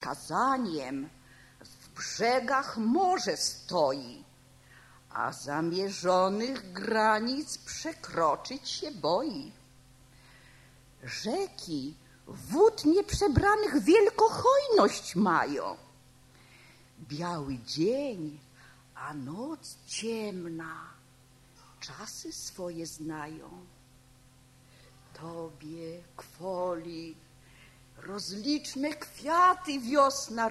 kazaniem w brzegach morze stoi, a zamierzonych granic przekroczyć się boi. Rzeki wód nieprzebranych wielkohojność mają. Biały dzień, a noc ciemna, czasy swoje znają. Tobie kwoli rozliczmy kwiaty wiosna